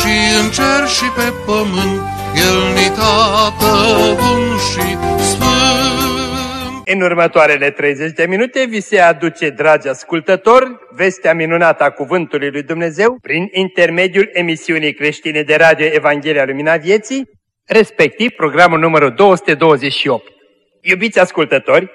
și în cer și pe pământ, El ni tată bun și sfânt. În următoarele 30 de minute vi se aduce, dragi ascultători, vestea minunată a Cuvântului lui Dumnezeu prin intermediul emisiunii creștine de radio Evanghelia Lumina Vieții, respectiv programul numărul 228. Iubiți ascultători,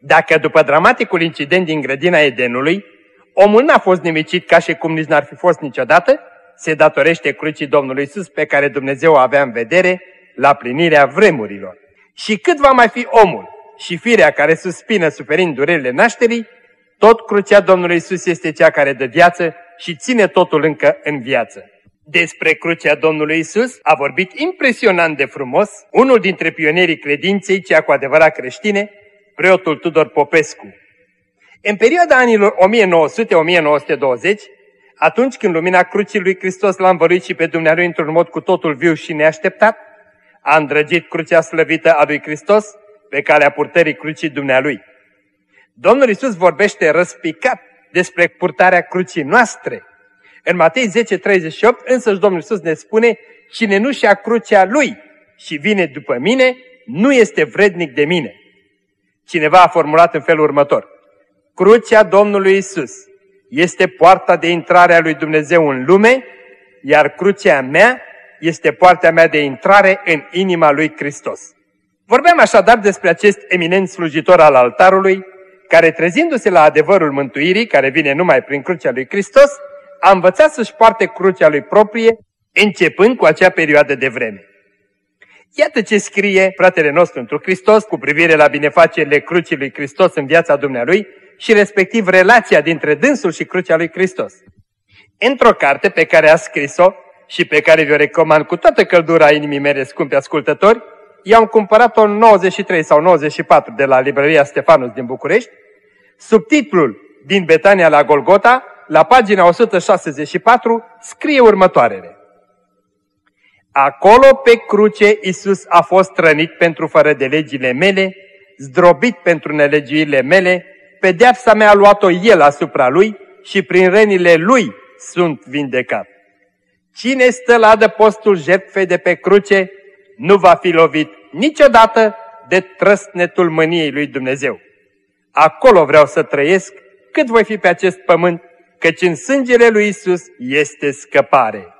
dacă după dramaticul incident din grădina Edenului, omul n-a fost nimicit ca și cum nici n-ar fi fost niciodată, se datorește crucii Domnului Iisus pe care Dumnezeu o avea în vedere la plinirea vremurilor. Și cât va mai fi omul și firea care suspină suferind durerile nașterii, tot crucea Domnului Iisus este cea care dă viață și ține totul încă în viață. Despre crucea Domnului Isus a vorbit impresionant de frumos unul dintre pionierii credinței, cea cu adevărat creștine, preotul Tudor Popescu. În perioada anilor 1900-1920, atunci când lumina crucii lui Hristos l-a învăluit și pe Dumnezeu într-un mod cu totul viu și neașteptat, a îndrăgit crucea slăvită a lui Hristos pe calea purtării crucii Dumnealui. Domnul Isus vorbește răspicat despre purtarea crucii noastre. În Matei 10:38 însăși Domnul Isus ne spune, cine nu și-a crucea lui și vine după mine, nu este vrednic de mine. Cineva a formulat în felul următor. Crucea Domnului Isus este poarta de intrare a lui Dumnezeu în lume, iar crucea mea este poarta mea de intrare în inima lui Hristos. Vorbeam așadar despre acest eminent slujitor al altarului, care trezindu-se la adevărul mântuirii, care vine numai prin crucea lui Hristos, a învățat să-și poarte crucea lui proprie, începând cu acea perioadă de vreme. Iată ce scrie fratele nostru într Hristos cu privire la binefacerile crucii lui Hristos în viața Dumnealui și respectiv relația dintre dânsul și crucea lui Hristos. Într-o carte pe care a scris-o și pe care vi-o recomand cu toată căldura inimii mele, scumpi ascultători, i-am cumpărat-o în 93 sau 94 de la librăria Stefanus din București, subtitlul Din Betania la Golgota, la pagina 164, scrie următoarele. Acolo pe cruce Isus a fost rănit pentru fără de legile mele, zdrobit pentru nelegiurile mele, pedeapsa mea a luat-o El asupra Lui și prin rănile Lui sunt vindecat. Cine stă la adăpostul jertfei de pe cruce nu va fi lovit niciodată de trăsnetul mâniei lui Dumnezeu. Acolo vreau să trăiesc cât voi fi pe acest pământ, căci în sângele lui Isus este scăpare.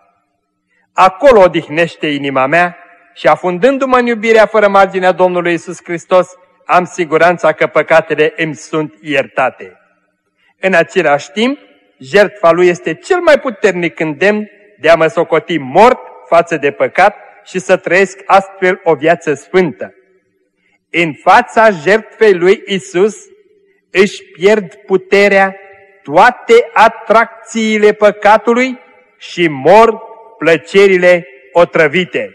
Acolo odihnește inima mea și afundându-mă în iubirea fără marginea Domnului Isus Hristos, am siguranța că păcatele îmi sunt iertate. În același timp, jertfa lui este cel mai puternic îndemn de a mă socoti mort față de păcat și să trăiesc astfel o viață sfântă. În fața jertfei lui Isus își pierd puterea toate atracțiile păcatului și mor plăcerile otrăvite.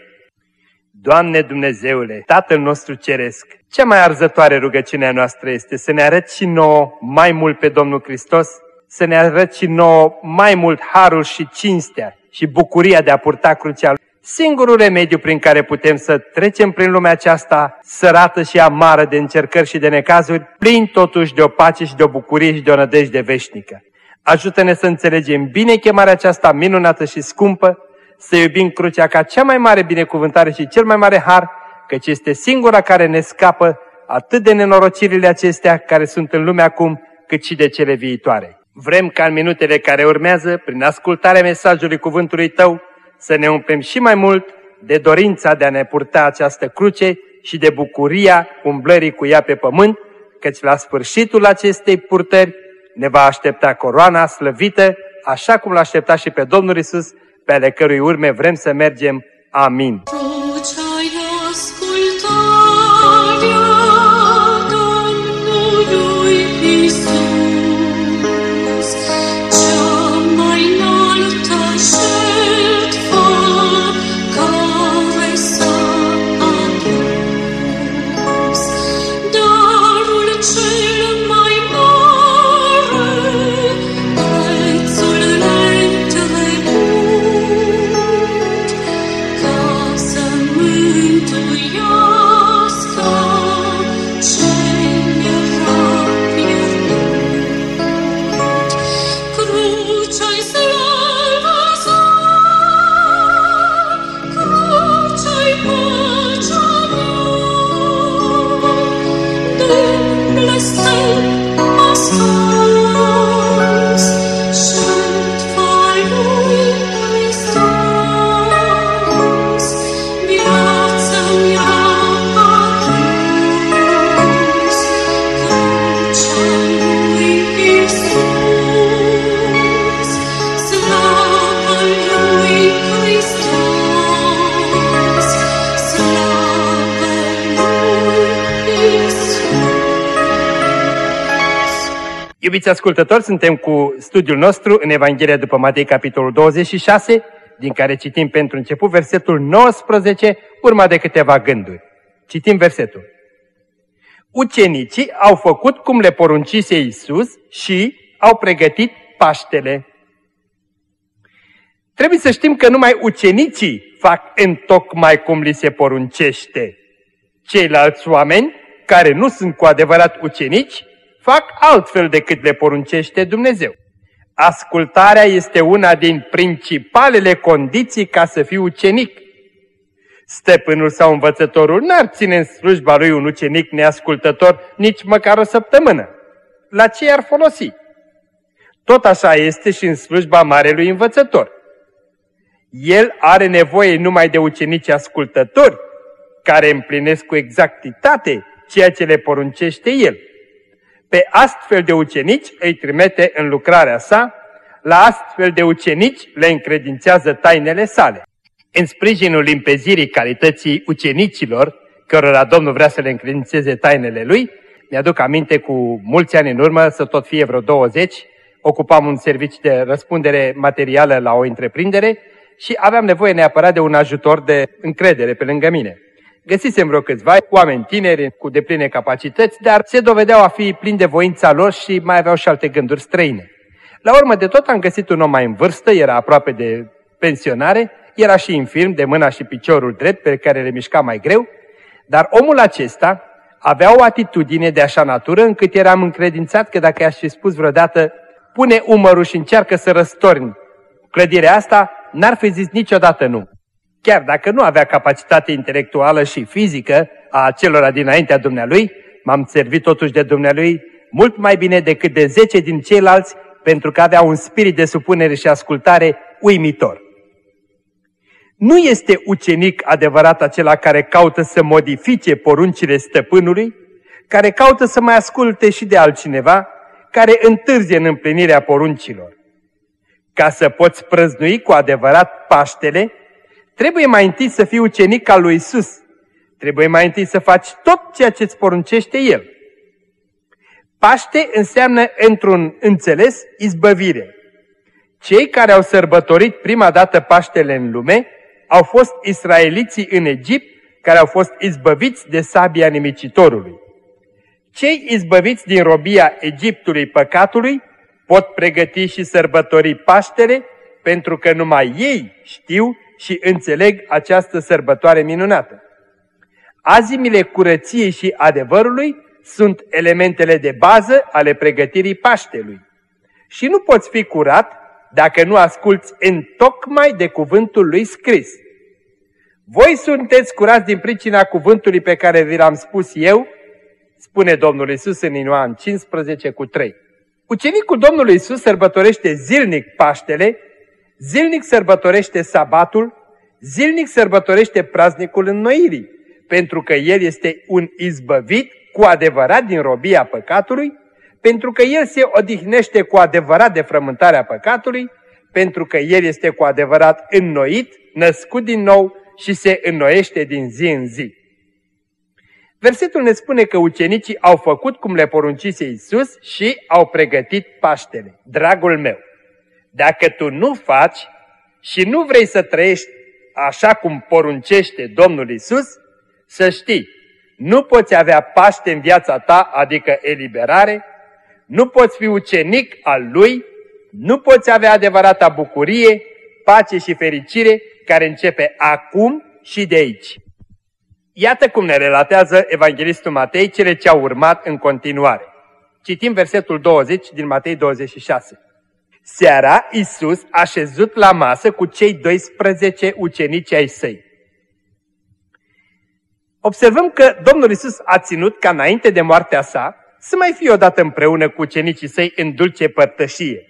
Doamne Dumnezeule, Tatăl nostru Ceresc, cea mai arzătoare rugăciunea noastră este să ne arăți și nouă mai mult pe Domnul Hristos, să ne arăți și nouă mai mult harul și cinstea și bucuria de a purta crucea Singurul remediu prin care putem să trecem prin lumea aceasta sărată și amară de încercări și de necazuri, plin totuși de o pace și de o bucurie și de o nădejde veșnică. Ajută-ne să înțelegem bine chemarea aceasta minunată și scumpă, să iubim crucea ca cea mai mare binecuvântare și cel mai mare har, căci este singura care ne scapă atât de nenorocirile acestea care sunt în lume acum, cât și de cele viitoare. Vrem ca în minutele care urmează, prin ascultarea mesajului cuvântului Tău, să ne umplem și mai mult de dorința de a ne purta această cruce și de bucuria umblării cu ea pe pământ, căci la sfârșitul acestei purtări ne va aștepta coroana slăvită, așa cum l-a așteptat și pe Domnul Isus, pe ale cărui urme vrem să mergem. Amin. Iubiți ascultători, suntem cu studiul nostru în Evanghelia după Matei, capitolul 26, din care citim pentru început versetul 19, urma de câteva gânduri. Citim versetul. Ucenicii au făcut cum le poruncise Iisus și au pregătit Paștele. Trebuie să știm că numai ucenicii fac în tocmai cum li se poruncește. Ceilalți oameni, care nu sunt cu adevărat ucenici, fac altfel decât le poruncește Dumnezeu. Ascultarea este una din principalele condiții ca să fii ucenic. Stăpânul sau învățătorul n-ar ține în slujba lui un ucenic neascultător nici măcar o săptămână. La ce ar folosi? Tot așa este și în slujba marelui învățător. El are nevoie numai de ucenici ascultători, care împlinesc cu exactitate ceea ce le poruncește el. Pe astfel de ucenici îi trimite în lucrarea sa, la astfel de ucenici le încredințează tainele sale. În sprijinul limpezirii calității ucenicilor, cărora Domnul vrea să le încredințeze tainele lui, mi-aduc aminte cu mulți ani în urmă, să tot fie vreo 20, ocupam un serviciu de răspundere materială la o întreprindere și aveam nevoie neapărat de un ajutor de încredere pe lângă mine. Găsisem vreo câțiva oameni tineri cu depline capacități, dar se dovedeau a fi plini de voința lor și mai aveau și alte gânduri străine. La urmă de tot am găsit un om mai în vârstă, era aproape de pensionare, era și infirm de mâna și piciorul drept pe care le mișca mai greu, dar omul acesta avea o atitudine de așa natură încât eram încredințat că dacă i-aș fi spus vreodată pune umărul și încearcă să răstorni clădirea asta, n-ar fi zis niciodată nu. Chiar dacă nu avea capacitate intelectuală și fizică a celor dinaintea dumnealui, m-am servit totuși de dumnealui mult mai bine decât de zece din ceilalți, pentru că avea un spirit de supunere și ascultare uimitor. Nu este ucenic adevărat acela care caută să modifice poruncile stăpânului, care caută să mai asculte și de altcineva, care întârzie în împlinirea poruncilor. Ca să poți prăznui cu adevărat Paștele, trebuie mai întâi să fii ucenic al lui Isus. Trebuie mai întâi să faci tot ceea ce îți poruncește El. Paște înseamnă, într-un înțeles, izbăvire. Cei care au sărbătorit prima dată Paștele în lume au fost israeliții în Egipt, care au fost izbăviți de sabia nimicitorului. Cei izbăviți din robia Egiptului păcatului pot pregăti și sărbători Paștele, pentru că numai ei știu și înțeleg această sărbătoare minunată. Azimile curăției și adevărului sunt elementele de bază ale pregătirii Paștelui. Și nu poți fi curat dacă nu asculți în tocmai de cuvântul lui scris. Voi sunteți curați din pricina cuvântului pe care vi l-am spus eu, spune Domnul Isus în Ioan 15 cu 3. Ucenicul Domnului Isus sărbătorește zilnic Paștele, zilnic sărbătorește sabatul, zilnic sărbătorește praznicul înnoirii, pentru că El este un izbăvit cu adevărat din robia păcatului, pentru că El se odihnește cu adevărat de frământarea păcatului, pentru că El este cu adevărat înnoit, născut din nou și se înnoiește din zi în zi. Versetul ne spune că ucenicii au făcut cum le poruncise Iisus și au pregătit Paștele. Dragul meu, dacă tu nu faci și nu vrei să trăiești așa cum poruncește Domnul Iisus, să știi, nu poți avea Paște în viața ta, adică eliberare, nu poți fi ucenic al Lui, nu poți avea adevărata bucurie, pace și fericire care începe acum și de aici. Iată cum ne relatează Evanghelistul Matei cele ce au urmat în continuare. Citim versetul 20 din Matei 26. Seara, Iisus a șezut la masă cu cei 12 ucenici ai săi. Observăm că Domnul Iisus a ținut ca înainte de moartea sa să mai fie odată împreună cu ucenicii săi în dulce părtășie.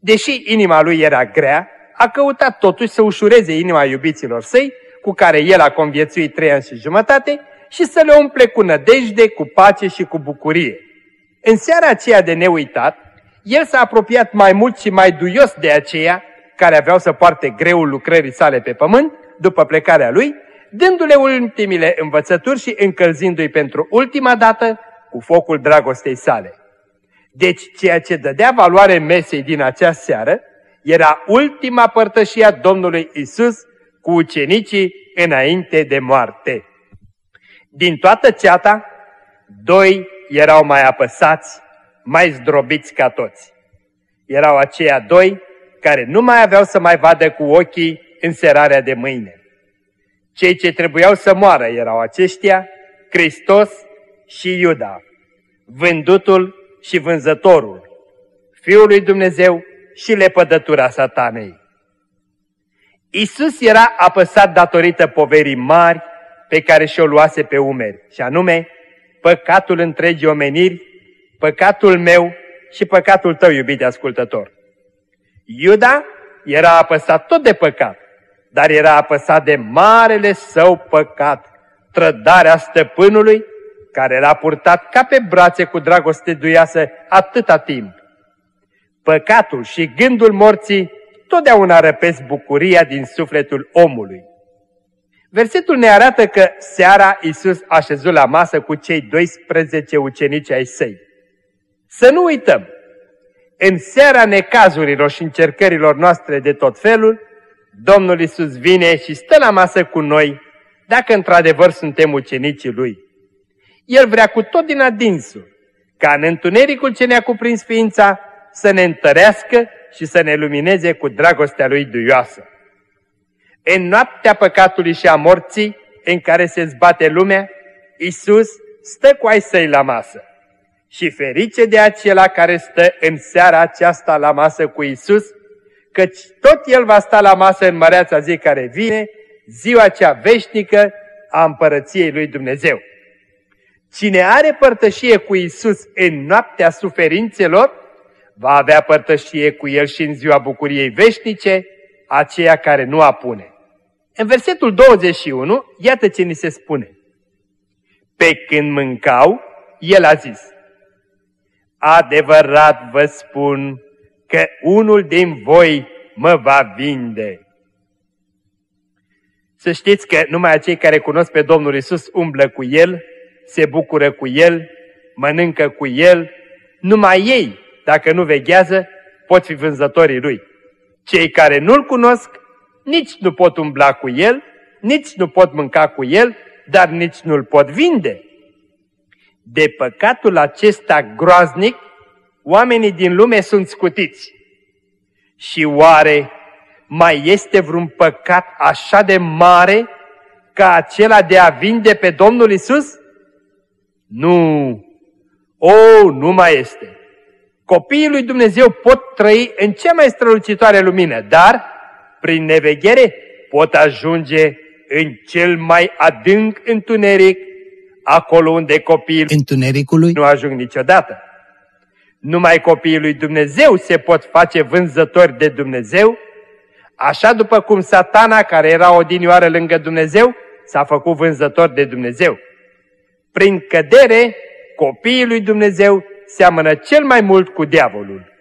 Deși inima lui era grea, a căutat totuși să ușureze inima iubiților săi, cu care el a conviețuit trei ani și jumătate, și să le umple cu nădejde, cu pace și cu bucurie. În seara aceea de neuitat, el s-a apropiat mai mult și mai duios de aceia care aveau să poarte greul lucrării sale pe pământ, după plecarea lui, dându-le ultimile învățături și încălzindu-i pentru ultima dată cu focul dragostei sale. Deci ceea ce dădea valoare mesei din acea seară era ultima părtășie a Domnului Isus cu ucenicii înainte de moarte. Din toată ceata, doi erau mai apăsați, mai zdrobiți ca toți. Erau aceia doi care nu mai aveau să mai vadă cu ochii înserarea de mâine. Cei ce trebuiau să moară erau aceștia, Hristos și Iuda, vândutul și vânzătorul, Fiul lui Dumnezeu și lepădătura satanei. Isus era apăsat datorită poverii mari pe care și-o luase pe umeri, și anume păcatul întregii omeniri, păcatul meu și păcatul tău, iubite ascultător. Iuda era apăsat tot de păcat, dar era apăsat de marele său păcat, trădarea stăpânului, care l-a purtat ca pe brațe cu dragoste duiasă atâta timp. Păcatul și gândul morții totdeauna răpesc bucuria din sufletul omului. Versetul ne arată că seara Iisus a șezut la masă cu cei 12 ucenici ai săi. Să nu uităm, în seara necazurilor și încercărilor noastre de tot felul, Domnul Iisus vine și stă la masă cu noi, dacă într-adevăr suntem ucenicii Lui. El vrea cu tot din adinsul, ca în întunericul ce ne-a cuprins ființa, să ne întărească și să ne lumineze cu dragostea Lui duioasă. În noaptea păcatului și a morții, în care se zbate lumea, Iisus stă cu ai săi la masă. Și ferice de acela care stă în seara aceasta la masă cu Iisus, căci tot El va sta la masă în măreața zi care vine, ziua cea veșnică a împărăției lui Dumnezeu. Cine are părtășie cu Isus în noaptea suferințelor, va avea părtășie cu El și în ziua bucuriei veșnice, aceea care nu apune. În versetul 21, iată ce ni se spune. Pe când mâncau, El a zis, Adevărat vă spun că unul din voi mă va vinde. Să știți că numai acei care cunosc pe Domnul Isus umblă cu El, se bucură cu El, mănâncă cu El, numai ei, dacă nu veghează, pot fi vânzătorii Lui. Cei care nu-L cunosc, nici nu pot umbla cu El, nici nu pot mânca cu El, dar nici nu-L pot vinde. De păcatul acesta groaznic, oamenii din lume sunt scutiți. Și oare mai este vreun păcat așa de mare ca acela de a vinde pe Domnul Isus? Nu! O, nu mai este! Copiii lui Dumnezeu pot trăi în cea mai strălucitoare lumină, dar prin neveghere pot ajunge în cel mai adânc întuneric, acolo unde copiii Întunericului nu ajung niciodată. Numai copiii lui Dumnezeu se pot face vânzători de Dumnezeu, așa după cum satana, care era odinioară lângă Dumnezeu, s-a făcut vânzător de Dumnezeu. Prin cădere, copiii lui Dumnezeu seamănă cel mai mult cu diavolul.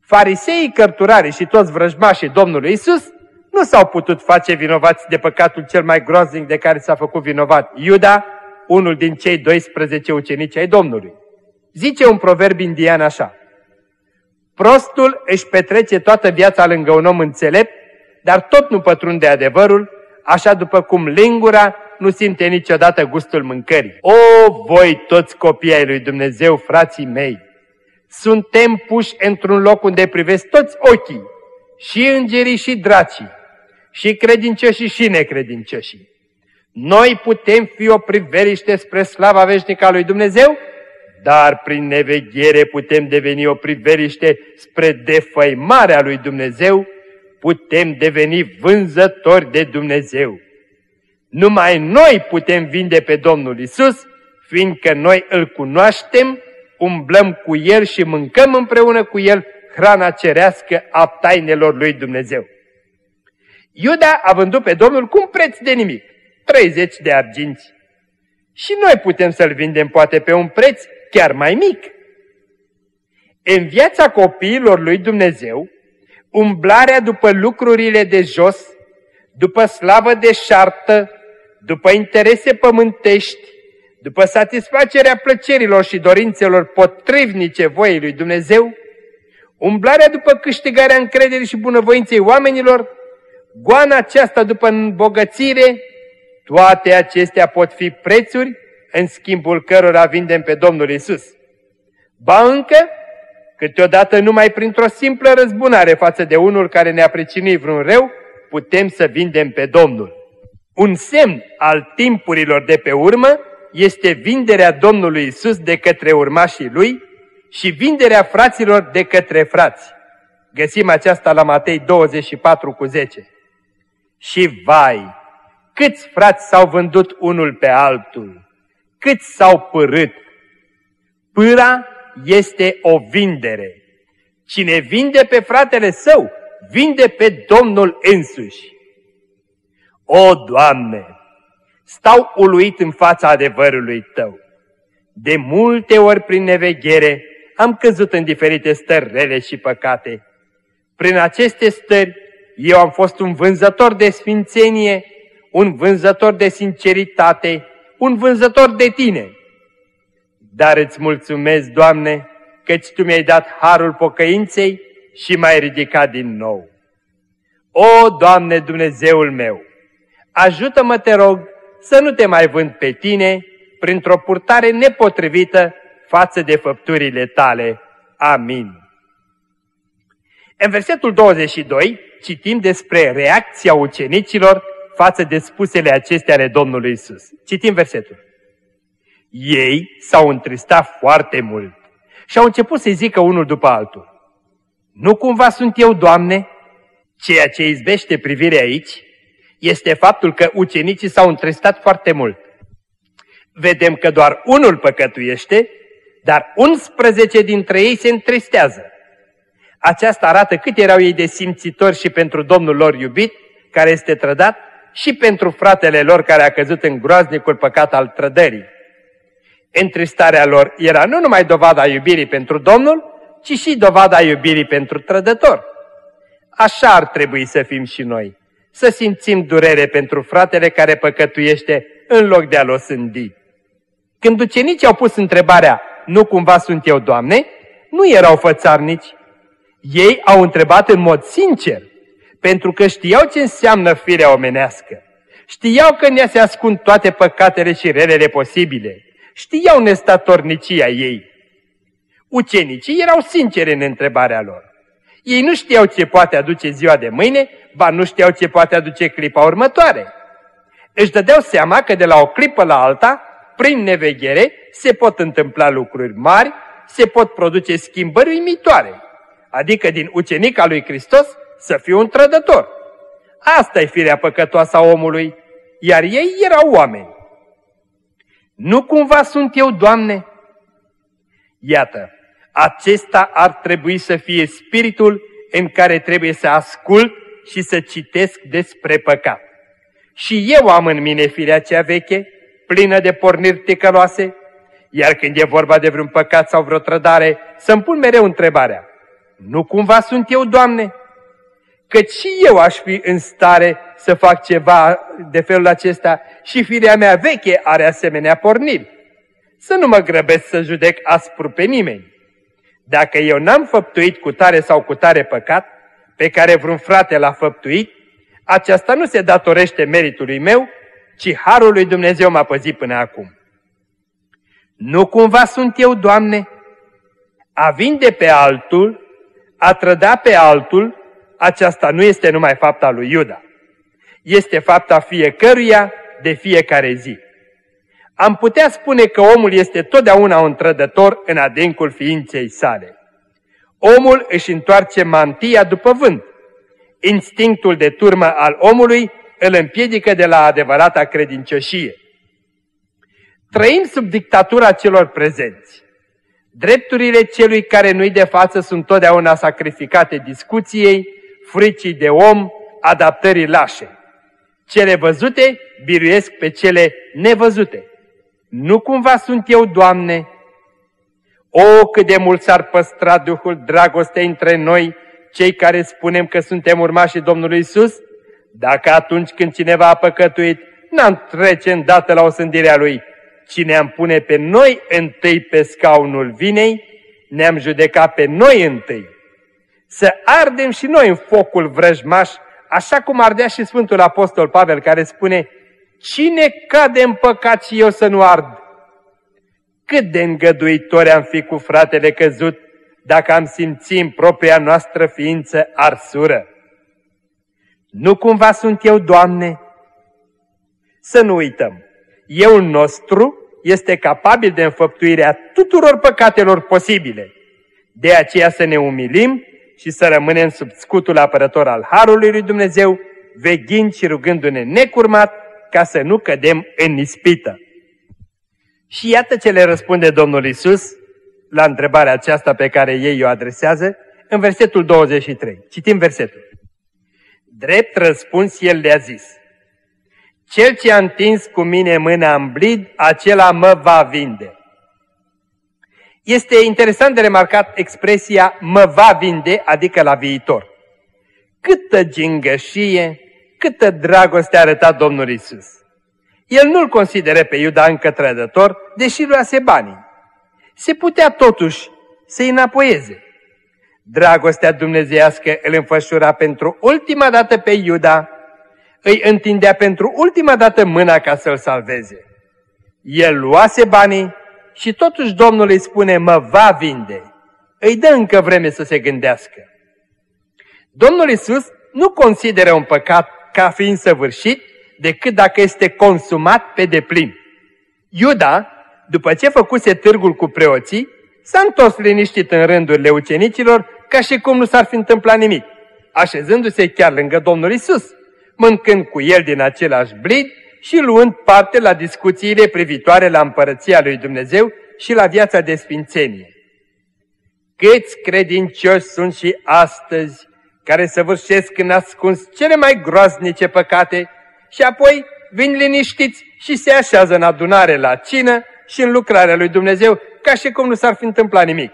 Fariseii cărturari și toți vrăjmașii Domnului Isus nu s-au putut face vinovați de păcatul cel mai groaznic de care s-a făcut vinovat Iuda, unul din cei 12 ucenici ai Domnului. Zice un proverb indian așa, Prostul își petrece toată viața lângă un om înțelept, dar tot nu pătrunde adevărul, așa după cum lingura nu simte niciodată gustul mâncării. O, voi toți copii ai lui Dumnezeu, frații mei! Suntem puși într-un loc unde privesc toți ochii, și îngerii și dracii, și credincioșii și necredincioșii. Noi putem fi o priveliște spre slava veșnică a lui Dumnezeu, dar prin neveghere putem deveni o priveliște spre defăimarea lui Dumnezeu, putem deveni vânzători de Dumnezeu. Numai noi putem vinde pe Domnul Isus, fiindcă noi îl cunoaștem, umblăm cu El și mâncăm împreună cu El hrana cerească a tainelor lui Dumnezeu. Iuda a vândut pe Domnul cu un preț de nimic, 30 de arginți. Și noi putem să-l vindem poate pe un preț chiar mai mic. În viața copiilor lui Dumnezeu, umblarea după lucrurile de jos, după slavă de șartă, după interese pământești, după satisfacerea plăcerilor și dorințelor potrivnice voiei lui Dumnezeu, umblarea după câștigarea încrederii și bunăvoinței oamenilor, goana aceasta după îmbogățire, toate acestea pot fi prețuri în schimbul cărora vindem pe Domnul Isus. Ba încă, câteodată numai printr-o simplă răzbunare față de unul care ne-a pricinuit vreun rău, putem să vindem pe Domnul. Un semn al timpurilor de pe urmă este vinderea Domnului Isus de către urmașii Lui și vinderea fraților de către frați. Găsim aceasta la Matei 24 cu 10. Și vai, câți frați s-au vândut unul pe altul, câți s-au părât. Pâra este o vindere. Cine vinde pe fratele său, vinde pe Domnul însuși. O, Doamne, stau uluit în fața adevărului Tău. De multe ori prin neveghere am căzut în diferite stări rele și păcate. Prin aceste stări eu am fost un vânzător de sfințenie, un vânzător de sinceritate, un vânzător de Tine. Dar îți mulțumesc, Doamne, căci Tu mi-ai dat harul pocăinței și m-ai ridicat din nou. O, Doamne Dumnezeul meu, ajută-mă, te rog, să nu te mai vând pe tine printr-o purtare nepotrivită față de făpturile tale. Amin. În versetul 22 citim despre reacția ucenicilor față de spusele acestea ale Domnului Isus. Citim versetul. Ei s-au întristat foarte mult și au început să-i zică unul după altul. Nu cumva sunt eu, Doamne? Ceea ce izbește privirea aici este faptul că ucenicii s-au întristat foarte mult. Vedem că doar unul păcătuiește, dar 11 dintre ei se întristează. Aceasta arată cât erau ei de simțitori și pentru Domnul lor iubit, care este trădat, și pentru fratele lor care a căzut în groaznicul păcat al trădării. Întristarea lor era nu numai dovada iubirii pentru Domnul, ci și dovada iubirii pentru trădător. Așa ar trebui să fim și noi, să simțim durere pentru fratele care păcătuiește în loc de a-l osândi. Când ucenicii au pus întrebarea, nu cumva sunt eu, Doamne, nu erau fățarnici. Ei au întrebat în mod sincer, pentru că știau ce înseamnă firea omenească. Știau că ne se ascund toate păcatele și relele posibile. Știau nestatornicia ei. Ucenicii erau sinceri în întrebarea lor. Ei nu știau ce poate aduce ziua de mâine, ba nu știau ce poate aduce clipa următoare. Își dădeau seama că de la o clipă la alta, prin neveghere, se pot întâmpla lucruri mari, se pot produce schimbări uimitoare. Adică din ucenica lui Hristos să fie un trădător. Asta e firea păcătoasă a omului, iar ei erau oameni. Nu cumva sunt eu, Doamne? Iată, acesta ar trebui să fie spiritul în care trebuie să ascult și să citesc despre păcat. Și eu am în mine firea cea veche, plină de porniri ticăloase, iar când e vorba de vreun păcat sau vreo trădare, să-mi pun mereu întrebarea, nu cumva sunt eu, Doamne? Căci și eu aș fi în stare să fac ceva de felul acesta și firea mea veche are asemenea porniri. Să nu mă grăbesc să judec aspru pe nimeni. Dacă eu n-am făptuit cu tare sau cu tare păcat, pe care vreun frate l-a făptuit, aceasta nu se datorește meritului meu, ci harul lui Dumnezeu m-a păzit până acum. Nu cumva sunt eu, Doamne? A vinde pe altul, a trăda pe altul, aceasta nu este numai fapta lui Iuda. Este fapta fiecăruia de fiecare zi. Am putea spune că omul este totdeauna un trădător în adâncul ființei sale. Omul își întoarce mantia după vânt. Instinctul de turmă al omului îl împiedică de la adevărata credincioșie. Trăim sub dictatura celor prezenți. Drepturile celui care nu-i de față sunt totdeauna sacrificate discuției, fricii de om, adaptării lașe. Cele văzute biruiesc pe cele nevăzute. Nu cumva sunt eu, Doamne? O, cât de mult s-ar păstra Duhul dragostei între noi, cei care spunem că suntem urmașii Domnului Isus, dacă atunci când cineva a păcătuit, n-am trece îndată la osândirea lui, cine am pune pe noi întâi pe scaunul vinei, ne-am judecat pe noi întâi. Să ardem și noi în focul vrăjmaș, așa cum ardea și Sfântul Apostol Pavel care spune, Cine cade în păcat și eu să nu ard? Cât de îngăduitori am fi cu fratele căzut dacă am simțit în propria noastră ființă arsură. Nu cumva sunt eu, Doamne? Să nu uităm, eu nostru este capabil de înfăptuirea tuturor păcatelor posibile. De aceea să ne umilim și să rămânem sub scutul apărător al Harului lui Dumnezeu, veghind și rugându-ne necurmat ca să nu cădem în ispită. Și iată ce le răspunde Domnul Isus la întrebarea aceasta pe care ei o adresează în versetul 23. Citim versetul. Drept răspuns, el le-a zis, Cel ce a întins cu mine mâna în blid, acela mă va vinde. Este interesant de remarcat expresia mă va vinde, adică la viitor. Câtă gingășie, câtă dragoste a arătat Domnul Isus. El nu-l consideră pe Iuda încă trădător, deși luase banii. Se putea totuși să-i înapoieze. Dragostea dumnezeiască îl înfășura pentru ultima dată pe Iuda, îi întindea pentru ultima dată mâna ca să-l salveze. El luase banii și totuși Domnul îi spune, mă va vinde. Îi dă încă vreme să se gândească. Domnul Isus nu consideră un păcat ca fiind săvârșit decât dacă este consumat pe deplin. Iuda, după ce făcuse târgul cu preoții, s-a întors liniștit în rândurile ucenicilor ca și cum nu s-ar fi întâmplat nimic, așezându-se chiar lângă Domnul Isus, mâncând cu el din același blid și luând parte la discuțiile privitoare la împărăția lui Dumnezeu și la viața de sfințenie. Câți credincioși sunt și astăzi care săvârșesc în ascuns cele mai groaznice păcate și apoi vin liniștiți și se așează în adunare la cină și în lucrarea lui Dumnezeu ca și cum nu s-ar fi întâmplat nimic.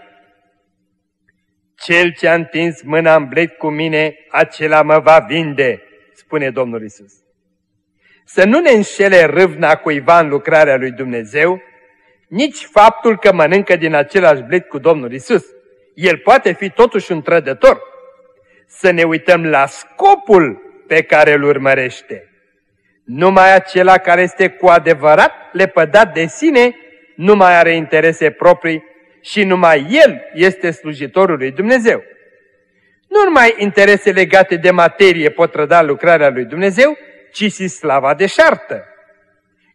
Cel ce a întins mâna în bled cu mine, acela mă va vinde, spune Domnul Isus. Să nu ne înșele râvna cuiva în lucrarea lui Dumnezeu, nici faptul că mănâncă din același bled cu Domnul Isus. El poate fi totuși un trădător să ne uităm la scopul pe care îl urmărește. Numai acela care este cu adevărat lepădat de sine nu mai are interese proprii și numai el este slujitorul lui Dumnezeu. Nu numai interese legate de materie pot trăda lucrarea lui Dumnezeu, ci și slava de șartă.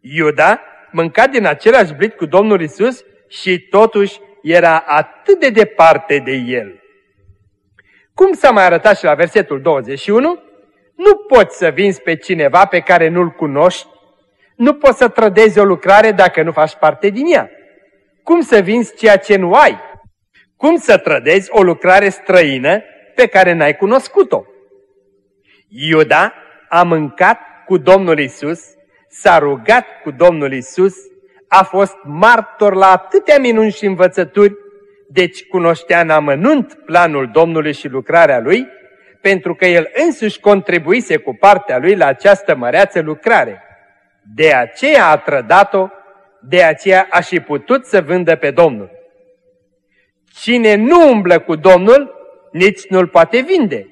Iuda mânca din același blit cu Domnul Isus și totuși era atât de departe de el. Cum s-a mai arătat și la versetul 21, nu poți să vinzi pe cineva pe care nu-l cunoști, nu poți să trădezi o lucrare dacă nu faci parte din ea. Cum să vinzi ceea ce nu ai? Cum să trădezi o lucrare străină pe care n-ai cunoscut-o? Iuda a mâncat cu Domnul Isus, s-a rugat cu Domnul Isus, a fost martor la atâtea minuni și învățături deci cunoștea în amănunt planul Domnului și lucrarea Lui, pentru că El însuși contribuise cu partea Lui la această măreață lucrare. De aceea a trădat-o, de aceea a și putut să vândă pe Domnul. Cine nu umblă cu Domnul, nici nu-l poate vinde.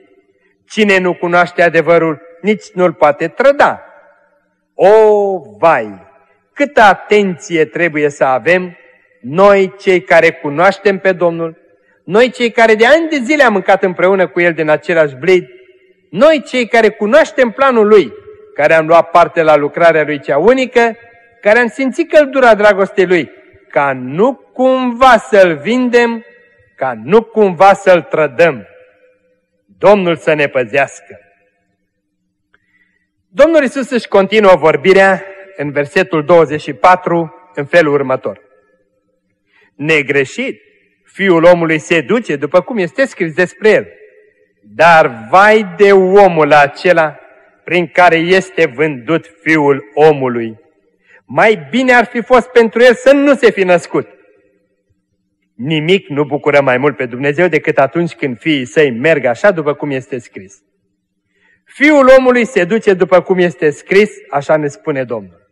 Cine nu cunoaște adevărul, nici nu-l poate trăda. O, vai! Câtă atenție trebuie să avem noi cei care cunoaștem pe Domnul, noi cei care de ani de zile am mâncat împreună cu El din același blid, noi cei care cunoaștem planul Lui, care am luat parte la lucrarea Lui cea unică, care am simțit căldura dragostei Lui, ca nu cumva să-L vindem, ca nu cumva să-L trădăm. Domnul să ne păzească! Domnul Isus își continuă vorbirea în versetul 24 în felul următor negreșit. Fiul omului se duce după cum este scris despre el. Dar vai de omul acela prin care este vândut fiul omului. Mai bine ar fi fost pentru el să nu se fi născut. Nimic nu bucură mai mult pe Dumnezeu decât atunci când fiii săi merg așa după cum este scris. Fiul omului se duce după cum este scris, așa ne spune Domnul.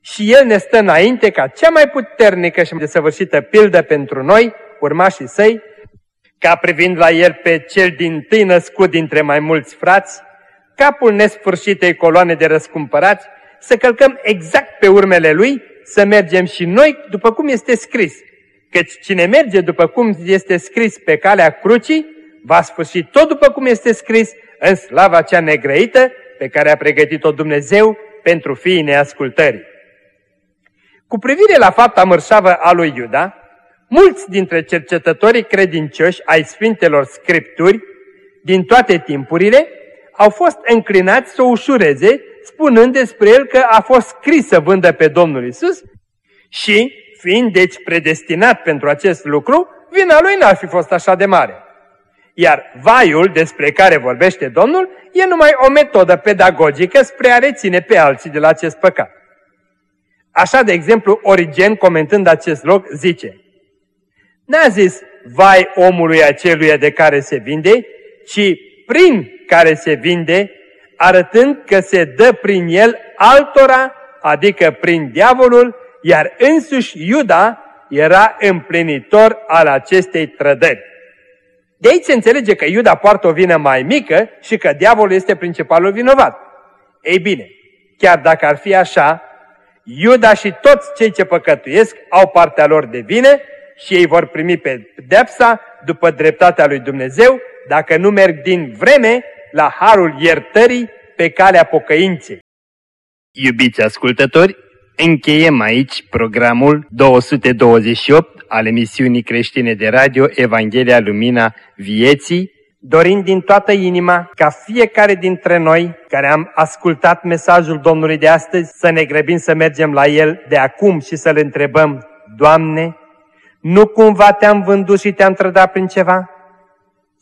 Și El ne stă înainte ca cea mai puternică și desăvârșită pildă pentru noi, urmașii săi, ca privind la El pe cel din tâi născut dintre mai mulți frați, capul nesfârșitei coloane de răscumpărați, să călcăm exact pe urmele Lui, să mergem și noi după cum este scris. Căci cine merge după cum este scris pe calea crucii, va sfârși tot după cum este scris în slava cea negrăită pe care a pregătit-o Dumnezeu pentru fiii neascultării. Cu privire la fapta mărșavă a lui Iuda, mulți dintre cercetătorii credincioși ai Sfintelor Scripturi din toate timpurile au fost înclinați să o ușureze, spunând despre el că a fost scris să vândă pe Domnul Isus și, fiind deci predestinat pentru acest lucru, vina lui n-ar fi fost așa de mare. Iar vaiul despre care vorbește Domnul e numai o metodă pedagogică spre a reține pe alții de la acest păcat. Așa, de exemplu, Origen, comentând acest loc, zice N-a zis, vai omului aceluia de care se vinde, ci prin care se vinde, arătând că se dă prin el altora, adică prin diavolul, iar însuși Iuda era împlinitor al acestei trădări. De aici se înțelege că Iuda poartă o vină mai mică și că diavolul este principalul vinovat. Ei bine, chiar dacă ar fi așa, Iuda și toți cei ce păcătuiesc au partea lor de vină și ei vor primi pe pedepsa după dreptatea lui Dumnezeu dacă nu merg din vreme la harul iertării pe calea pocăinței. Iubiți ascultători, încheiem aici programul 228 al emisiunii creștine de radio Evanghelia Lumina Vieții, dorind din toată inima ca fiecare dintre noi care am ascultat mesajul Domnului de astăzi să ne grăbim să mergem la El de acum și să-L întrebăm, Doamne, nu cumva te-am vândut și te-am trădat prin ceva?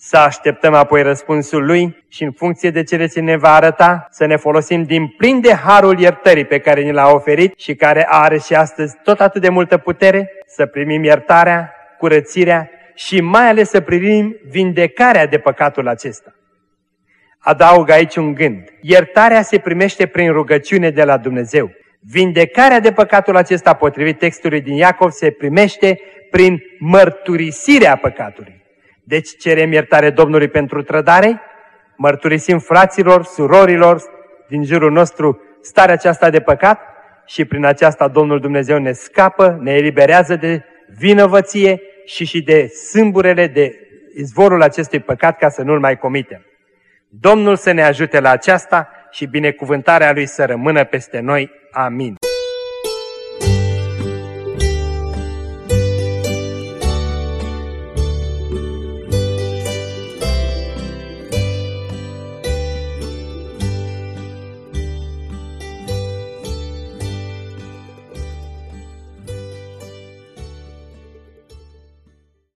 Să așteptăm apoi răspunsul Lui și în funcție de cele ce ne va arăta, să ne folosim din plin de harul iertării pe care ni l-a oferit și care are și astăzi tot atât de multă putere, să primim iertarea, curățirea și mai ales să primim vindecarea de păcatul acesta. Adaug aici un gând. Iertarea se primește prin rugăciune de la Dumnezeu. Vindecarea de păcatul acesta, potrivit textului din Iacov, se primește prin mărturisirea păcatului. Deci cerem iertare Domnului pentru trădare, mărturisim fraților, surorilor din jurul nostru starea aceasta de păcat și prin aceasta Domnul Dumnezeu ne scapă, ne eliberează de vinovăție și și de sâmburele, de izvorul acestui păcat ca să nu-l mai comitem. Domnul să ne ajute la aceasta și binecuvântarea Lui să rămână peste noi. Amin.